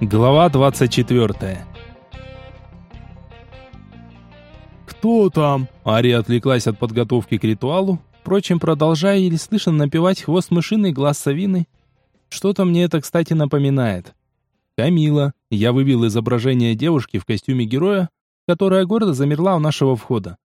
Глава 24 «Кто там?» Ария отвлеклась от подготовки к ритуалу, впрочем, продолжая еле слышно напевать хвост мышиный глаз совины. Что-то мне это, кстати, напоминает. Камила. Я вывел изображение девушки в костюме героя, которая гордо замерла у нашего входа.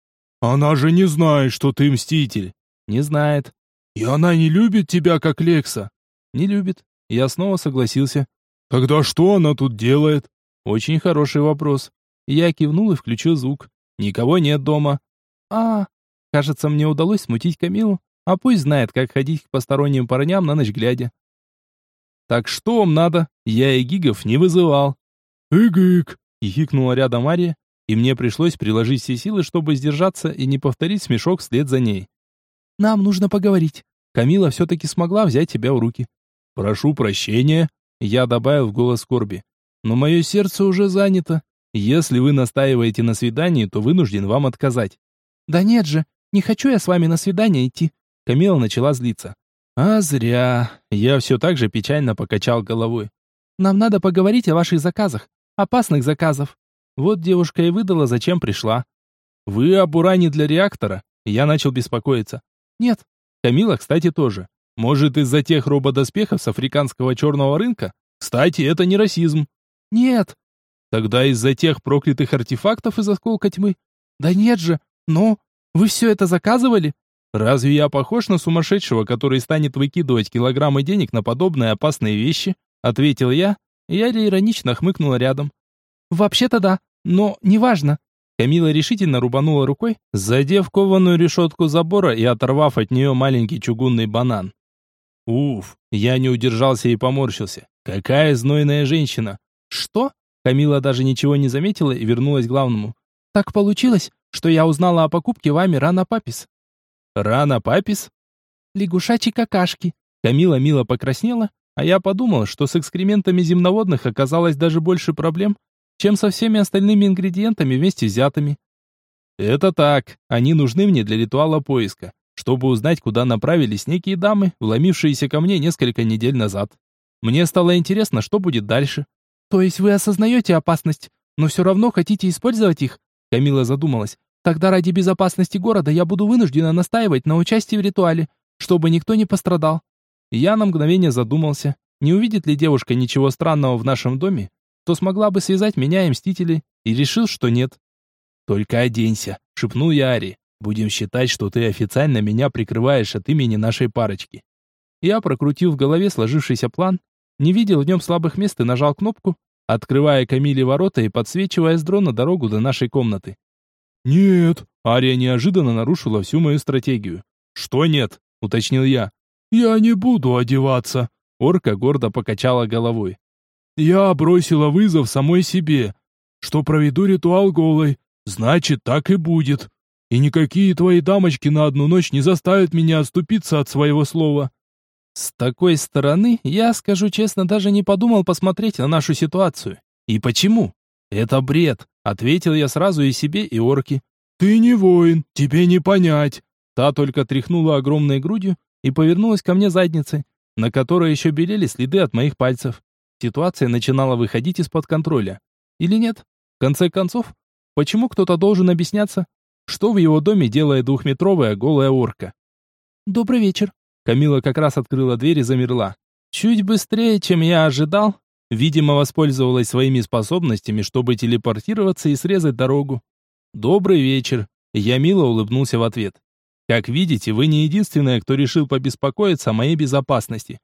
«Она же не знает, что ты мститель!» «Не знает». «И она не любит тебя, как Лекса?» «Не любит». Я снова согласился. «Тогда что она тут делает?» «Очень хороший вопрос». Я кивнул и включил звук. «Никого нет дома». «А, кажется, мне удалось смутить Камилу, а пусть знает, как ходить к посторонним парням на ночь глядя». «Так что вам надо? Я и гигов не вызывал». «Эгик!» — хихикнула рядом Ария, и мне пришлось приложить все силы, чтобы сдержаться и не повторить смешок вслед за ней. «Нам нужно поговорить. Камила все-таки смогла взять тебя в руки». «Прошу прощения», — я добавил в голос скорби. «Но мое сердце уже занято. Если вы настаиваете на свидании, то вынужден вам отказать». «Да нет же, не хочу я с вами на свидание идти». Камила начала злиться. «А зря». Я все так же печально покачал головой. «Нам надо поговорить о ваших заказах. Опасных заказов. Вот девушка и выдала, зачем пришла. Вы об уране для реактора? Я начал беспокоиться. Нет. Камила, кстати, тоже. Может, из-за тех рободоспехов с африканского черного рынка? Кстати, это не расизм. Нет. Тогда из-за тех проклятых артефактов из осколка тьмы? Да нет же. Но вы все это заказывали? Разве я похож на сумасшедшего, который станет выкидывать килограммы денег на подобные опасные вещи? Ответил я, и Аля иронично хмыкнула рядом. Вообще-то да. Но неважно. Камила решительно рубанула рукой, задев кованую решетку забора и оторвав от нее маленький чугунный банан. Уф, я не удержался и поморщился. Какая знойная женщина. Что? Камила даже ничего не заметила и вернулась к главному. Так получилось, что я узнала о покупке вами рано папис. Рано папис? Лягушачьи какашки. Камила мило покраснела, а я подумал, что с экскрементами земноводных оказалось даже больше проблем, чем со всеми остальными ингредиентами вместе взятыми. Это так, они нужны мне для ритуала поиска, чтобы узнать, куда направились некие дамы, вломившиеся ко мне несколько недель назад. Мне стало интересно, что будет дальше. То есть вы осознаете опасность, но все равно хотите использовать их? Камила задумалась. Тогда ради безопасности города я буду вынуждена настаивать на участии в ритуале, чтобы никто не пострадал. Я на мгновение задумался, не увидит ли девушка ничего странного в нашем доме, что смогла бы связать меня и Мстители, и решил, что нет. «Только оденься», — шепнул я Ари. «Будем считать, что ты официально меня прикрываешь от имени нашей парочки». Я прокрутил в голове сложившийся план, не видел в нем слабых мест и нажал кнопку, открывая Камиле ворота и подсвечивая с дрона дорогу до нашей комнаты. «Нет», — Ария неожиданно нарушила всю мою стратегию. «Что нет?» — уточнил я. «Я не буду одеваться», — орка гордо покачала головой. Я бросила вызов самой себе, что проведу ритуал голой. Значит, так и будет. И никакие твои дамочки на одну ночь не заставят меня отступиться от своего слова. С такой стороны, я, скажу честно, даже не подумал посмотреть на нашу ситуацию. И почему? Это бред, ответил я сразу и себе, и орке. Ты не воин, тебе не понять. Та только тряхнула огромной грудью и повернулась ко мне задницей, на которой еще белели следы от моих пальцев. Ситуация начинала выходить из-под контроля. Или нет? В конце концов, почему кто-то должен объясняться, что в его доме делает двухметровая голая орка? «Добрый вечер». Камила как раз открыла дверь и замерла. Чуть быстрее, чем я ожидал, видимо, воспользовалась своими способностями, чтобы телепортироваться и срезать дорогу. «Добрый вечер». Я мило улыбнулся в ответ. «Как видите, вы не единственная, кто решил побеспокоиться о моей безопасности».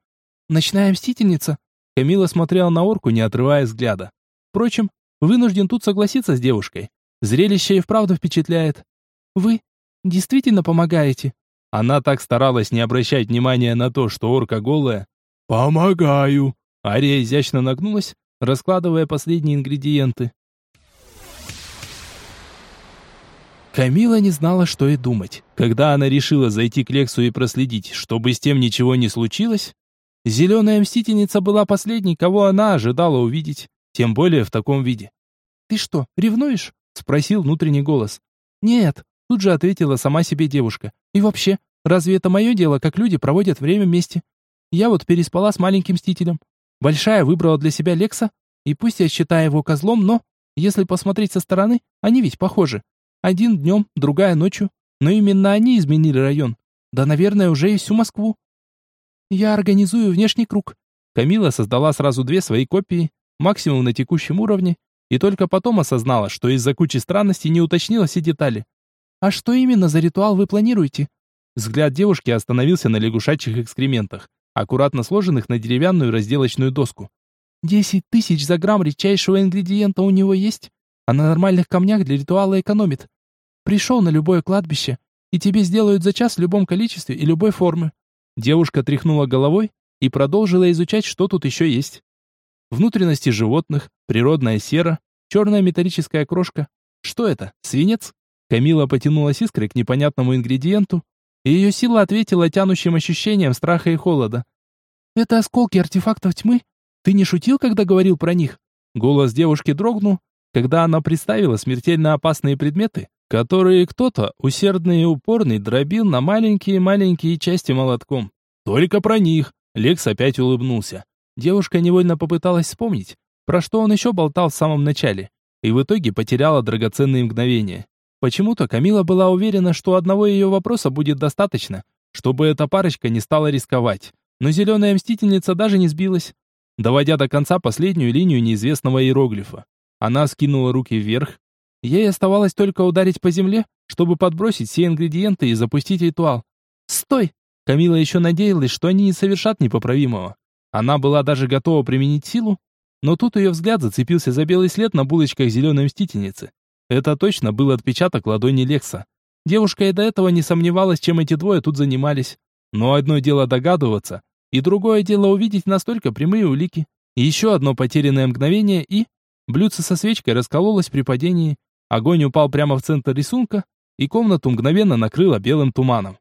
«Ночная мстительница?» Камила смотрела на орку, не отрывая взгляда. Впрочем, вынужден тут согласиться с девушкой. Зрелище и вправду впечатляет. Вы действительно помогаете? Она так старалась не обращать внимания на то, что орка голая. «Помогаю!» Ария изящно нагнулась, раскладывая последние ингредиенты. Камила не знала, что и думать. Когда она решила зайти к Лексу и проследить, чтобы с тем ничего не случилось, Зеленая мстительница была последней, кого она ожидала увидеть, тем более в таком виде. «Ты что, ревнуешь?» — спросил внутренний голос. «Нет», — тут же ответила сама себе девушка. «И вообще, разве это мое дело, как люди проводят время вместе? Я вот переспала с маленьким мстителем. Большая выбрала для себя Лекса, и пусть я считаю его козлом, но, если посмотреть со стороны, они ведь похожи. Один днем, другая ночью. Но именно они изменили район. Да, наверное, уже и всю Москву. Я организую внешний круг. Камила создала сразу две свои копии, максимум на текущем уровне, и только потом осознала, что из-за кучи странностей не уточнила все детали. «А что именно за ритуал вы планируете?» Взгляд девушки остановился на лягушачьих экскрементах, аккуратно сложенных на деревянную разделочную доску. «Десять тысяч за грамм редчайшего ингредиента у него есть, а на нормальных камнях для ритуала экономит. Пришел на любое кладбище, и тебе сделают за час в любом количестве и любой формы». Девушка тряхнула головой и продолжила изучать, что тут еще есть. Внутренности животных, природная сера, черная металлическая крошка. Что это? Свинец? Камила потянулась искрой к непонятному ингредиенту, и ее сила ответила тянущим ощущением страха и холода. «Это осколки артефактов тьмы? Ты не шутил, когда говорил про них?» Голос девушки дрогнул, когда она представила смертельно опасные предметы, которые кто-то, усердный и упорный, дробил на маленькие-маленькие части молотком. «Только про них!» Лекс опять улыбнулся. Девушка невольно попыталась вспомнить, про что он еще болтал в самом начале, и в итоге потеряла драгоценные мгновения. Почему-то Камила была уверена, что одного ее вопроса будет достаточно, чтобы эта парочка не стала рисковать. Но зеленая мстительница даже не сбилась, доводя до конца последнюю линию неизвестного иероглифа. Она скинула руки вверх. Ей оставалось только ударить по земле, чтобы подбросить все ингредиенты и запустить ритуал. «Стой!» Камила еще надеялась, что они не совершат непоправимого. Она была даже готова применить силу, но тут ее взгляд зацепился за белый след на булочках зеленой мстительницы. Это точно был отпечаток ладони Лекса. Девушка и до этого не сомневалась, чем эти двое тут занимались. Но одно дело догадываться, и другое дело увидеть настолько прямые улики. еще одно потерянное мгновение и... Блюдце со свечкой раскололось при падении, огонь упал прямо в центр рисунка, и комнату мгновенно накрыло белым туманом.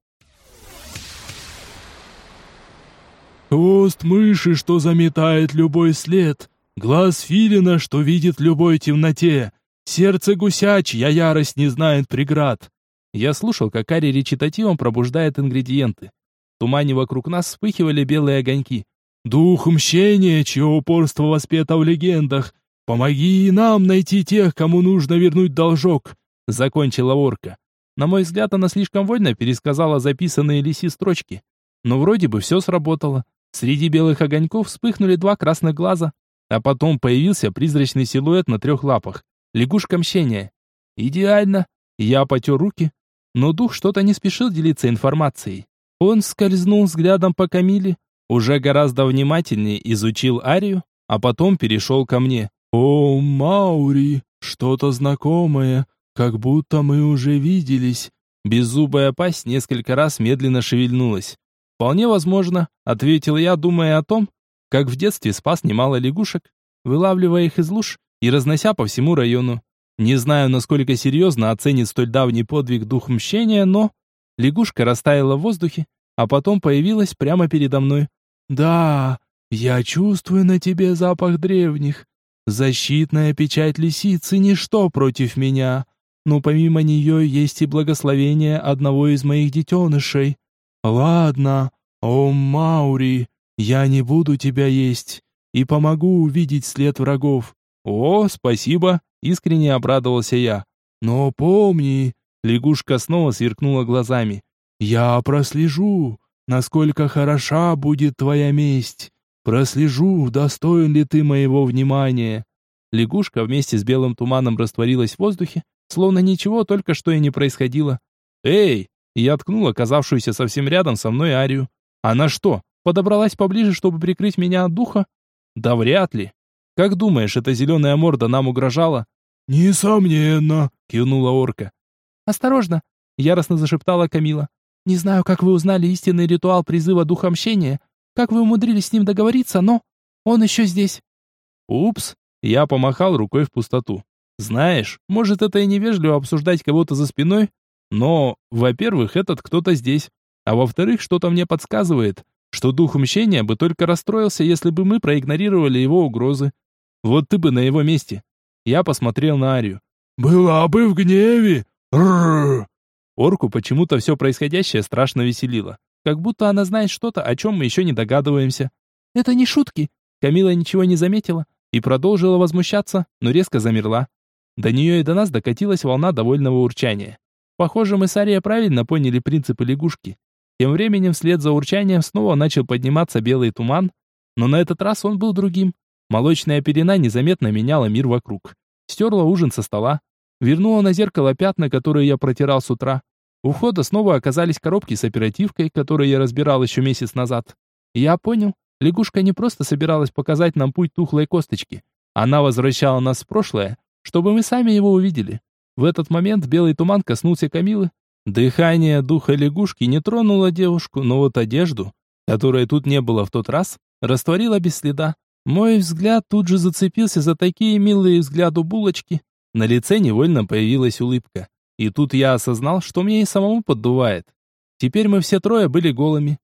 Хвост мыши, что заметает любой след, глаз филина, что видит любой темноте, сердце гуся, чья ярость не знает преград. Я слушал, как Ари речитативом пробуждает ингредиенты. В тумане вокруг нас вспыхивали белые огоньки. «Дух мщения, чье упорство воспето в легендах, помоги и нам найти тех, кому нужно вернуть должок», — закончила орка. На мой взгляд, она слишком вольно пересказала записанные лиси строчки. Но вроде бы все сработало. Среди белых огоньков вспыхнули два красных глаза, а потом появился призрачный силуэт на трех лапах. Лягушка мщения. Идеально. Я потер руки, но дух что-то не спешил делиться информацией. Он скользнул взглядом по Камиле, уже гораздо внимательнее изучил Арию, а потом перешел ко мне. «О, Маури, что-то знакомое, как будто мы уже виделись». Беззубая пасть несколько раз медленно шевельнулась. «Вполне возможно», — ответил я, думая о том, как в детстве спас немало лягушек, вылавливая их из луж и разнося по всему району. Не знаю, насколько серьезно оценит столь давний подвиг дух мщения, но... Лягушка растаяла в воздухе, а потом появилась прямо передо мной. «Да, я чувствую на тебе запах древних. Защитная печать лисицы — ничто против меня, но помимо нее есть и благословение одного из моих детенышей. «Ладно, о Маури, я не буду тебя есть и помогу увидеть след врагов». «О, спасибо!» — искренне обрадовался я. «Но помни...» — лягушка снова сверкнула глазами. «Я прослежу, насколько хороша будет твоя месть. Прослежу, достоин ли ты моего внимания». Лягушка вместе с белым туманом растворилась в воздухе, словно ничего только что и не происходило. «Эй, я ткнул оказавшуюся совсем рядом со мной Арию. Она что, подобралась поближе, чтобы прикрыть меня от духа? Да вряд ли. Как думаешь, эта зеленая морда нам угрожала? Несомненно, кивнула орка. Осторожно, яростно зашептала Камила. Не знаю, как вы узнали истинный ритуал призыва духа мщения, как вы умудрились с ним договориться, но он еще здесь. Упс, я помахал рукой в пустоту. Знаешь, может, это и невежливо обсуждать кого-то за спиной, но, во-первых, этот кто-то здесь, а во-вторых, что-то мне подсказывает, что дух мщения бы только расстроился, если бы мы проигнорировали его угрозы. Вот ты бы на его месте. Я посмотрел на Арию. «Была бы в гневе! Рррр!» Орку почему-то все происходящее страшно веселило. как будто она знает что-то, о чем мы еще не догадываемся. Это не шутки. Камила ничего не заметила и продолжила возмущаться, но резко замерла. До нее и до нас докатилась волна довольного урчания. Похоже, мы с Арией правильно поняли принципы лягушки. Тем временем вслед за урчанием снова начал подниматься белый туман, но на этот раз он был другим. Молочная пелена незаметно меняла мир вокруг. Стерла ужин со стола, вернула на зеркало пятна, которые я протирал с утра. У входа снова оказались коробки с оперативкой, которые я разбирал еще месяц назад. Я понял, лягушка не просто собиралась показать нам путь тухлой косточки. Она возвращала нас в прошлое, чтобы мы сами его увидели. В этот момент белый туман коснулся Камилы. Дыхание духа лягушки не тронуло девушку, но вот одежду, которой тут не было в тот раз, растворило без следа. Мой взгляд тут же зацепился за такие милые взгляду булочки. На лице невольно появилась улыбка. И тут я осознал, что мне и самому поддувает. Теперь мы все трое были голыми.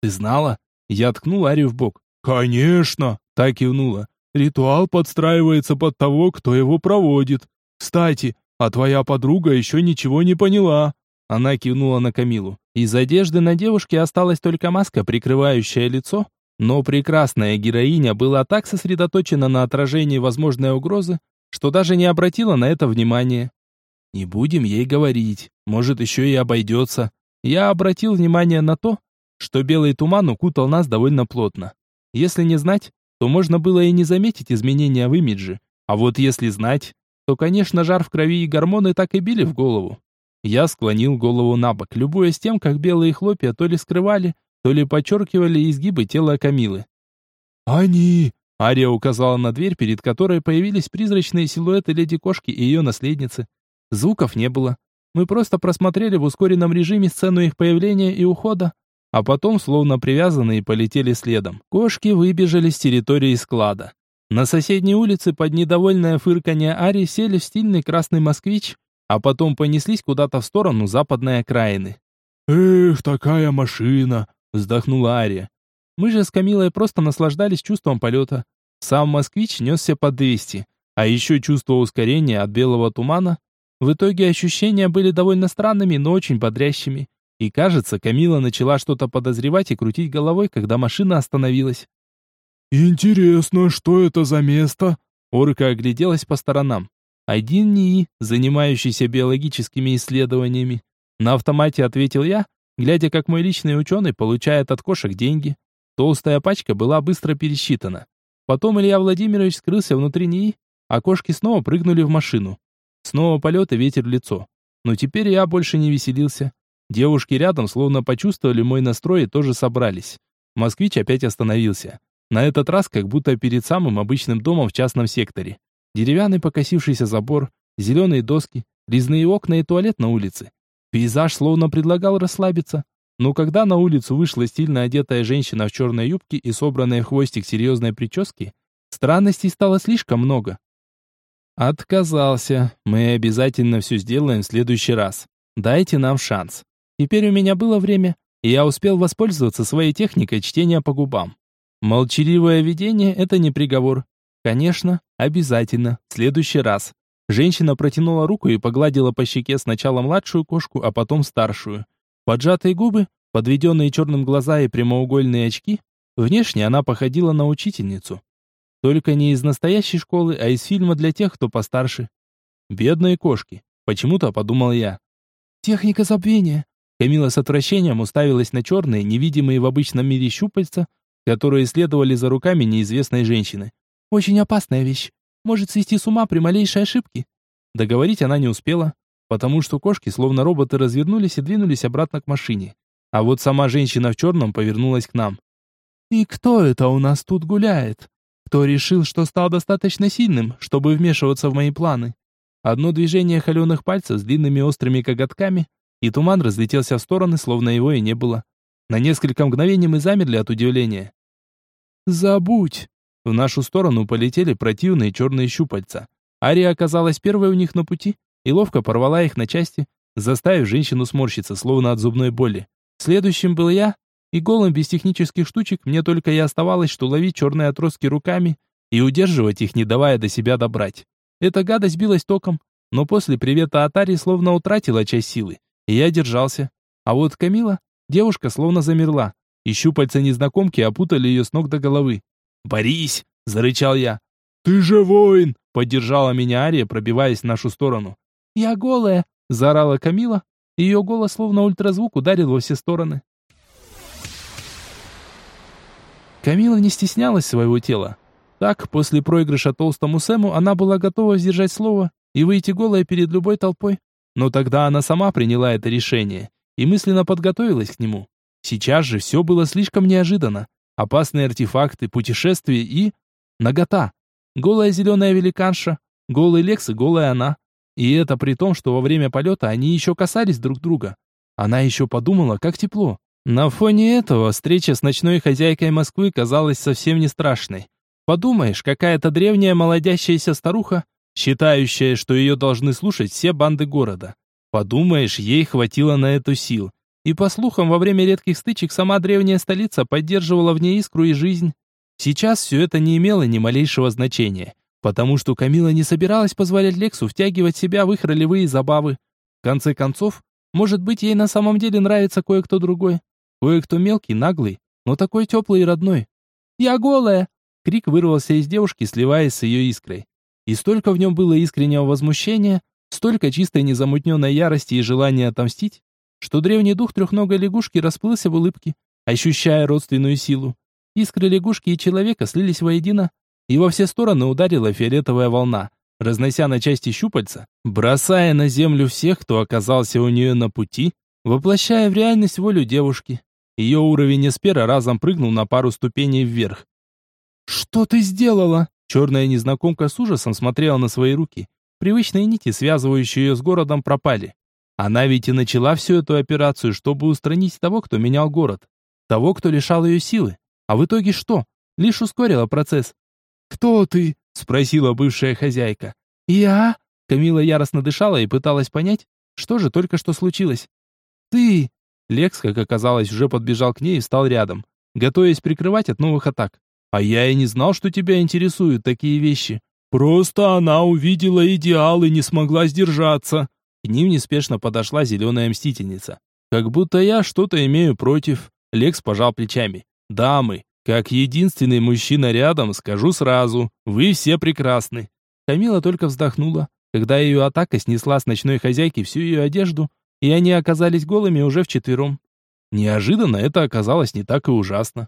«Ты знала?» Я ткнул Арию в бок. «Конечно!» — так кивнула. «Ритуал подстраивается под того, кто его проводит. Кстати, а твоя подруга еще ничего не поняла». Она кивнула на Камилу. Из одежды на девушке осталась только маска, прикрывающая лицо, но прекрасная героиня была так сосредоточена на отражении возможной угрозы, что даже не обратила на это внимания. Не будем ей говорить, может еще и обойдется. Я обратил внимание на то, что белый туман укутал нас довольно плотно. Если не знать, то можно было и не заметить изменения в имидже, а вот если знать, то, конечно, жар в крови и гормоны так и били в голову. Я склонил голову на бок, любуясь тем, как белые хлопья то ли скрывали, то ли подчеркивали изгибы тела Камилы. «Они!» — Ария указала на дверь, перед которой появились призрачные силуэты леди-кошки и ее наследницы. Звуков не было. Мы просто просмотрели в ускоренном режиме сцену их появления и ухода, а потом, словно привязанные, полетели следом. Кошки выбежали с территории склада. На соседней улице под недовольное фырканье Ари сели в стильный красный москвич, а потом понеслись куда-то в сторону западной окраины. «Эх, такая машина!» Вздохнула Ария. Мы же с Камилой просто наслаждались чувством полета. Сам москвич несся по 200, а еще чувство ускорения от белого тумана. В итоге ощущения были довольно странными, но очень бодрящими. И кажется, Камила начала что-то подозревать и крутить головой, когда машина остановилась. «Интересно, что это за место?» Орка огляделась по сторонам. Один НИИ, занимающийся биологическими исследованиями. На автомате ответил я, глядя, как мой личный ученый получает от кошек деньги. Толстая пачка была быстро пересчитана. Потом Илья Владимирович скрылся внутри НИИ, а кошки снова прыгнули в машину. Снова полет и ветер в лицо. Но теперь я больше не веселился. Девушки рядом словно почувствовали мой настрой и тоже собрались. Москвич опять остановился. На этот раз как будто перед самым обычным домом в частном секторе. Деревянный покосившийся забор, зеленые доски, резные окна и туалет на улице. Пейзаж словно предлагал расслабиться. Но когда на улицу вышла стильно одетая женщина в черной юбке и собранная в хвостик серьезной прически, странностей стало слишком много. Отказался. Мы обязательно все сделаем в следующий раз. Дайте нам шанс. Теперь у меня было время, и я успел воспользоваться своей техникой чтения по губам. Молчаливое видение — это не приговор. Конечно, обязательно, в следующий раз. Женщина протянула руку и погладила по щеке сначала младшую кошку, а потом старшую. Поджатые губы, подведенные черным глаза и прямоугольные очки, внешне она походила на учительницу. Только не из настоящей школы, а из фильма для тех, кто постарше. Бедные кошки, почему-то подумал я. Техника забвения. Камила с отвращением уставилась на черные, невидимые в обычном мире щупальца, которые следовали за руками неизвестной женщины. Очень опасная вещь может свести с ума при малейшей ошибке. Договорить она не успела, потому что кошки, словно роботы, развернулись и двинулись обратно к машине. А вот сама женщина в черном повернулась к нам. «И кто это у нас тут гуляет? Кто решил, что стал достаточно сильным, чтобы вмешиваться в мои планы?» Одно движение холеных пальцев с длинными острыми коготками, и туман разлетелся в стороны, словно его и не было. На несколько мгновений мы замерли от удивления. «Забудь!» В нашу сторону полетели противные черные щупальца. Ария оказалась первой у них на пути и ловко порвала их на части, заставив женщину сморщиться, словно от зубной боли. Следующим был я, и голым без технических штучек мне только и оставалось, что ловить черные отростки руками и удерживать их, не давая до себя добрать. Эта гадость билась током, но после привета от Арии словно утратила часть силы, и я держался. А вот Камила, девушка словно замерла, и щупальца незнакомки опутали ее с ног до головы. «Борись!» – зарычал я. «Ты же воин!» – поддержала меня Ария, пробиваясь в нашу сторону. «Я голая!» – заорала Камила. Ее голос словно ультразвук ударил во все стороны. Камила не стеснялась своего тела. Так, после проигрыша толстому Сэму, она была готова сдержать слово и выйти голая перед любой толпой. Но тогда она сама приняла это решение и мысленно подготовилась к нему. Сейчас же все было слишком неожиданно. Опасные артефакты, путешествия и... Нагота. Голая зеленая великанша, голый Лекс и голая она. И это при том, что во время полета они еще касались друг друга. Она еще подумала, как тепло. На фоне этого встреча с ночной хозяйкой Москвы казалась совсем не страшной. Подумаешь, какая-то древняя молодящаяся старуха, считающая, что ее должны слушать все банды города. Подумаешь, ей хватило на эту сил. И по слухам, во время редких стычек сама древняя столица поддерживала в ней искру и жизнь. Сейчас все это не имело ни малейшего значения, потому что Камила не собиралась позволять Лексу втягивать себя в их ролевые забавы. В конце концов, может быть, ей на самом деле нравится кое-кто другой. Кое-кто мелкий, наглый, но такой теплый и родной. «Я голая!» Крик вырвался из девушки, сливаясь с ее искрой. И столько в нем было искреннего возмущения, столько чистой незамутненной ярости и желания отомстить, что древний дух трехногой лягушки расплылся в улыбке, ощущая родственную силу. Искры лягушки и человека слились воедино, и во все стороны ударила фиолетовая волна, разнося на части щупальца, бросая на землю всех, кто оказался у нее на пути, воплощая в реальность волю девушки. Ее уровень эспера разом прыгнул на пару ступеней вверх. «Что ты сделала?» Черная незнакомка с ужасом смотрела на свои руки. Привычные нити, связывающие ее с городом, пропали. Она ведь и начала всю эту операцию, чтобы устранить того, кто менял город. Того, кто лишал ее силы. А в итоге что? Лишь ускорила процесс. «Кто ты?» — спросила бывшая хозяйка. «Я?» Камила яростно дышала и пыталась понять, что же только что случилось. «Ты!» Лекс, как оказалось, уже подбежал к ней и встал рядом, готовясь прикрывать от новых атак. «А я и не знал, что тебя интересуют такие вещи. Просто она увидела идеал и не смогла сдержаться». К ним неспешно подошла зеленая мстительница. «Как будто я что-то имею против». Лекс пожал плечами. «Дамы, как единственный мужчина рядом, скажу сразу, вы все прекрасны». Камила только вздохнула, когда ее атака снесла с ночной хозяйки всю ее одежду, и они оказались голыми уже вчетвером. Неожиданно это оказалось не так и ужасно.